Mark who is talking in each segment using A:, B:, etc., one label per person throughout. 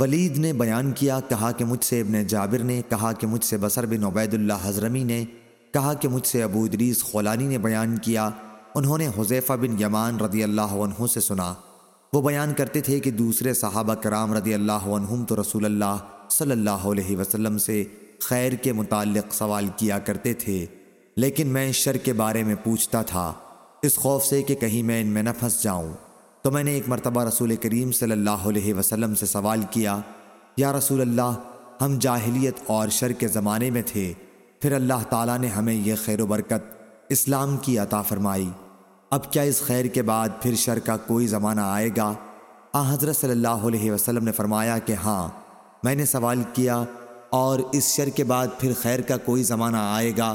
A: ولید نے بیان کیا، کہا کہ مجھ سے ابن جابر نے، کہا کہ مجھ سے بصر بن عبید اللہ حضرمی نے، کہا کہ مجھ سے ابو ادریس خولانی نے بیان کیا۔ انہوں نے حذیفہ بن یمان رضی اللہ عنہ سے سنا۔ وہ بیان کرتے تھے کہ دوسرے صحابہ کرام رضی اللہ عنہم تو رسول اللہ صلی اللہ علیہ وسلم سے خیر کے متعلق سوال کیا کرتے تھے۔ لیکن میں شر کے بارے میں پوچھتا تھا۔ اس خوف سے کہ کہیں میں ان میں نہ پھنس جاؤں۔ تو میں نے ایک مرتبہ رسول کریم صلی اللہ علیہ وسلم سے سوال کیا، یا رسول اللہ، ہم جاہلیت اور شر کے زمانے میں تھے، پھر اللہ تعالیٰ نے ہمیں یہ خیر و برکت اسلام کی عطا فرمائی۔ اب کیا اس خیر کے بعد پھر شر کا کوئی زمانہ آئے گا؟ آ، حضرت صلی اللہ علیہ وسلم نے فرمایا کہ ہاں میں نے سوال کیا اور اس شر کے بعد پھر خیر کا کوئی زمانہ آئے گا؟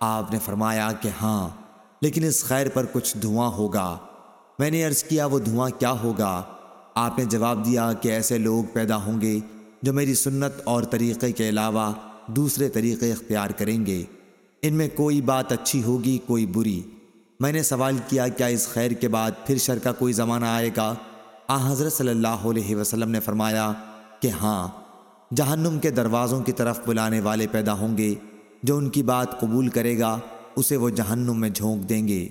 A: آپ نے فرمایا کہ ہاں لیکن اس خیر پر کچھ دھواں ہوگا۔ میں نے عرض کیا وہ دھواں کیا ہوگا؟ آپ نے جواب دیا کہ ایسے لوگ پیدا ہوں گے جو میری سنت اور طریقے کے علاوہ دوسرے طریقے اختیار کریں گے۔ ان میں کوئی بات اچھی ہوگی، کوئی بری۔ میں نے سوال کیا کیا اس خیر کے بعد پھر شر کا کوئی زمانہ آئے گا؟ آ، حضرت صلی اللہ علیہ وسلم نے فرمایا کہ ہاں جہنم کے دروازوں کی طرف بلانے والے پیدا ہوں گے۔ جو ان کی بات قبول کرے گا، اسے وہ جہنم میں جھونک دیں گے۔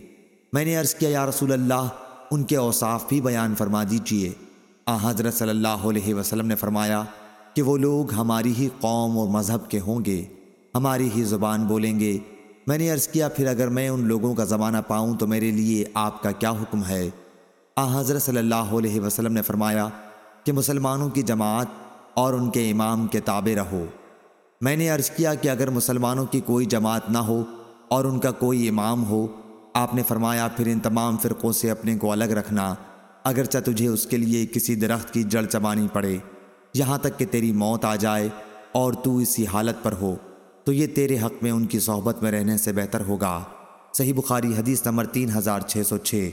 A: میں نے عرض کیا، یا رسول اللہ ان کے اوصاف بھی بیان فرما دیجیے۔ آ، حضرت صلی اللہ علیہ وسلم نے فرمایا کہ وہ لوگ ہماری ہی قوم اور مذہب کے ہوں گے، ہماری ہی زبان بولیں گے۔ میں نے عرض کیا، پھر اگر میں ان لوگوں کا زمانہ پاؤں تو میرے لیے آپ کا کیا حکم ہے؟ آ، حضرت صلی اللہ علیہ وسلم نے فرمایا کہ مسلمانوں کی جماعت اور ان کے امام کے تابع رہو۔ میں نے عرض کیا کہ اگر مسلمانوں کی کوئی جماعت نہ ہو اور ان کا کوئی امام ہو آپ نے فرمایا، پھر ان تمام فرقوں سے اپنے کو الگ رکھنا، اگرچہ تجھے اس کے لیے کسی درخت کی جڑ چبانی پڑے۔ یہاں تک کہ تیری موت آ جائے اور تو اسی حالت پر ہو، تو یہ تیرے حق میں ان کی صحبت میں رہنے سے بہتر ہوگا۔ صحیح بخاری حدیث نمبر تین ہزار چھ سو چھ۔